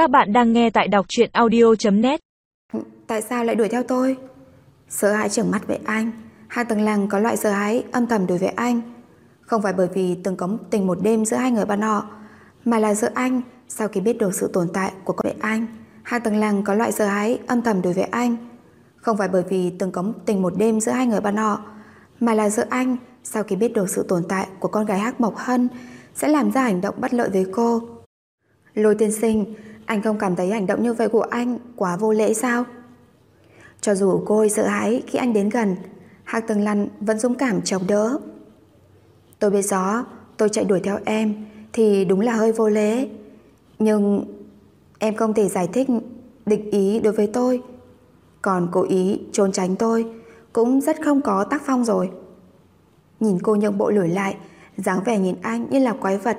Các bạn đang nghe tại đọc truyện audio.net Tại sao lại đuổi theo tôi? Sợ hãi trừng mắt với anh. Hai tầng làng có loại sợ hãi âm thầm đối với anh. Không phải bởi vì từng có tình một đêm giữa hai người bạn họ, Mà là giữa anh Sau khi biết được sự tồn tại của con vệ anh. Hai tầng làng có loại sợ hãi âm thầm đối với anh. Không phải bởi vì từng có tình một đêm giữa hai người bạn họ, Mà là giữa anh Sau khi biết được sự tồn tại của con gái Hắc Mộc Hân Sẽ làm ra hành động bất lợi với cô. Lôi tiên sinh anh không cảm thấy hành động như vậy của anh Quá vô lễ sao? Cho dù cô sợ hãi khi anh đến gần, Hạc Tường Lăn vẫn dũng cảm chống đỡ. Tôi biết rõ, Tôi chạy đuổi theo em Thì đúng là hơi vô lễ. Nhưng em không thể giải thích Địch ý đối với tôi. Còn cố ý trốn tránh tôi Cũng rất không có tác phong rồi. Nhìn cô nhượng bộ lùi lại, dáng vẻ nhìn anh như là quái vật.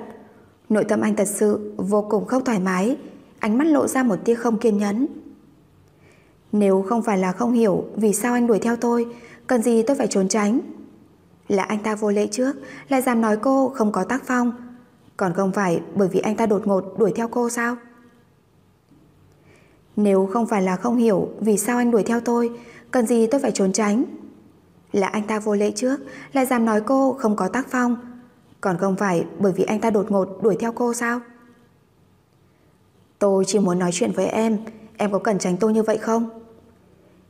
Nội tâm anh thật sự vô cùng không thoải mái. Ánh mắt lộ ra một tia không kiên nhẫn. Nếu không phải là không hiểu Vì sao anh đuổi theo tôi, Cần gì tôi phải trốn tránh? Là anh ta vô lễ trước, Lại dám nói cô không có tác phong. Còn không phải bởi vì anh ta đột ngột đuổi theo cô sao? Nếu không phải là không hiểu Vì sao anh đuổi theo tôi, Cần gì tôi phải trốn tránh? Là anh ta vô lễ trước, Lại dám nói cô không có tác phong. Còn không phải bởi vì anh ta đột ngột đuổi theo cô sao? Tôi chỉ muốn nói chuyện với em. Em có cần tránh tôi như vậy không?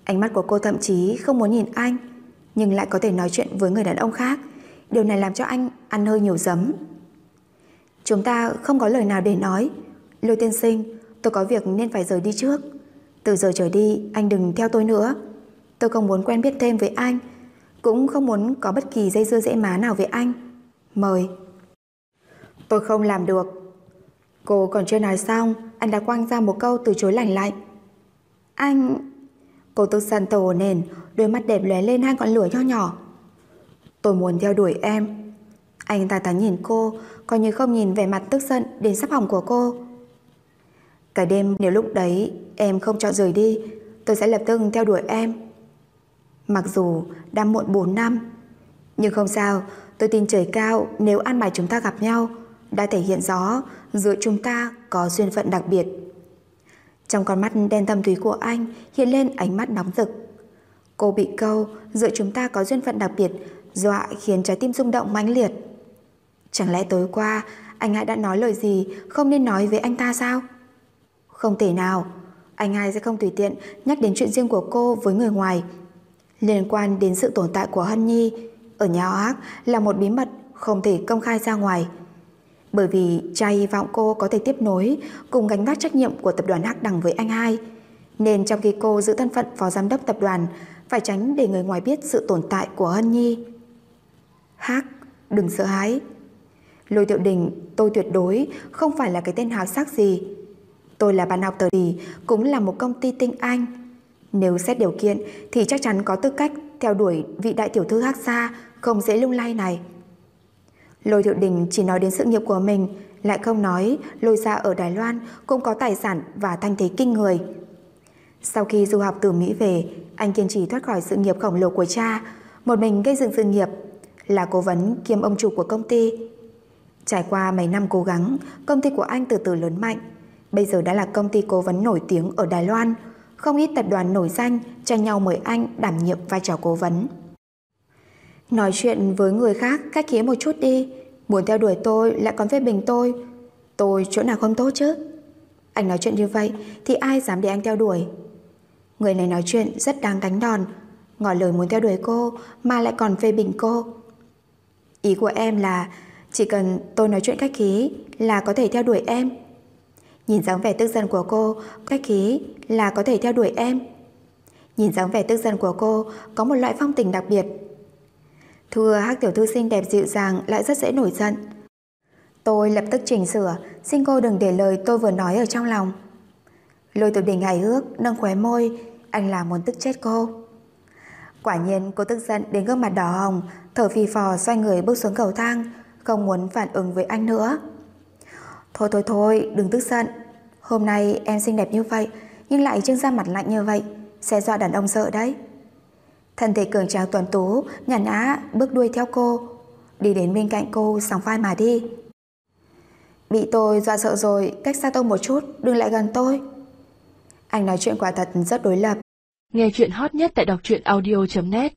Ánh mắt của cô thậm chí không muốn nhìn anh, Nhưng lại có thể nói chuyện với người đàn ông khác. Điều này làm cho anh ăn hơi nhiều giấm. Chúng ta không có lời nào để nói. Lôi tiên sinh, Tôi có việc nên phải rời đi trước. Từ giờ trở đi, anh đừng theo tôi nữa. Tôi không muốn quen biết thêm với anh, Cũng không muốn có bất kỳ dây dưa dễ má nào với anh. Mời. Tôi không làm được. Cô còn chưa nói xong anh đã quăng ra một câu từ chối lành lạnh Anh, Cô tức giận tổ nền Đôi mắt đẹp lóe lên hai con lửa nho nhỏ. Tôi muốn theo đuổi em. Anh ta ta nhìn cô, Coi như không nhìn vẻ mặt tức giận Đến sắp hỏng của cô. Cả đêm nếu lúc đấy Em không chọn rời đi, Tôi sẽ lập tức theo đuổi em. Mặc dù đã muộn 4 năm, Nhưng không sao, Tôi tin trời cao nếu ăn bài chúng ta gặp nhau đã thể hiện rõ Giữa chúng ta có duyên phận đặc biệt trong con mắt đen thâm thúy của anh hiện lên ánh mắt nóng rực. Cô bị câu, giữa chúng ta có duyên phận đặc biệt, dọa khiến trái tim rung động mãnh liệt. Chẳng lẽ tối qua anh hai đã nói lời gì không nên nói với anh ta sao? Không thể nào, anh hai sẽ không tùy tiện nhắc đến chuyện riêng của cô với người ngoài. Liên quan đến sự tồn tại của Hân Nhi, ở nhà ác là một bí mật không thể công khai ra ngoài. Bởi vì cha hy vọng cô có thể tiếp nối cùng gánh vác trách nhiệm của tập đoàn Hắc Đằng với anh hai. Nên trong khi cô giữ thân phận phó giám đốc tập đoàn, phải tránh để người ngoài biết sự tồn tại của Hân Nhi. Hắc, đừng sợ hãi. Lôi Tiểu Đình, tôi tuyệt đối không phải là cái tên hào sắc gì. Tôi là bạn học tờ đi, cũng là một công ty tinh anh. Nếu xét điều kiện thì chắc chắn có tư cách theo đuổi vị đại tiểu thư Hắc Sa không dễ lung lay này. Lôi Thiệu Đình chỉ nói đến sự nghiệp của mình, lại không nói lôi ra ở Đài Loan cũng có tài sản và thanh thế kinh người. Sau khi du học từ Mỹ về, anh kiên trì thoát khỏi sự nghiệp khổng lồ của cha, một mình gây dựng sự nghiệp, là cố vấn kiêm ông chủ của công ty. Trải qua mấy năm cố gắng, công ty của anh từ từ lớn mạnh. Bây giờ đã là công ty cố vấn nổi tiếng ở Đài Loan, không ít tập đoàn nổi danh tranh nhau mời anh đảm nhiệm vai trò cố vấn. Nói chuyện với người khác cách khía một chút đi. Muốn theo đuổi tôi lại còn phê bình tôi. Tôi chỗ nào không tốt chứ? Anh nói chuyện như vậy Thì ai dám để anh theo đuổi? Người này nói chuyện rất đáng đánh đòn. Ngỏ lời muốn theo đuổi cô Mà lại còn phê bình cô. Ý của em là Chỉ cần tôi nói chuyện cách khí Là có thể theo đuổi em. Nhìn dáng vẻ tức giận của cô Cách khí là có thể theo đuổi em. Nhìn dáng vẻ tức giận của cô Có một loại phong tình đặc biệt. Thưa hắc tiểu thư xinh đẹp dịu dàng lại rất dễ nổi giận. Tôi lập tức chỉnh sửa, xin cô đừng để lời tôi vừa nói ở trong lòng. Lôi tiểu đình hài hước, nâng khóe môi, anh là muốn tức chết cô. Quả nhiên cô tức giận đến gương mặt đỏ hồng, thở phì phò xoay người bước xuống cầu thang, không muốn phản ứng với anh nữa. Thôi thôi thôi, đừng tức giận. Hôm nay em xinh đẹp như vậy, nhưng lại trưng ra mặt lạnh như vậy, sẽ dọa đàn ông sợ đấy. Thân thể cường tráng tuần tú Nhàn nhã bước đuôi theo cô Đi đến bên cạnh cô sóng vai mà đi Bị tôi dọa sợ rồi, cách xa tôi một chút, đừng lại gần tôi. Anh nói chuyện quả thật rất đối lập. Nghe chuyện hot nhất tại đọc truyện audio.net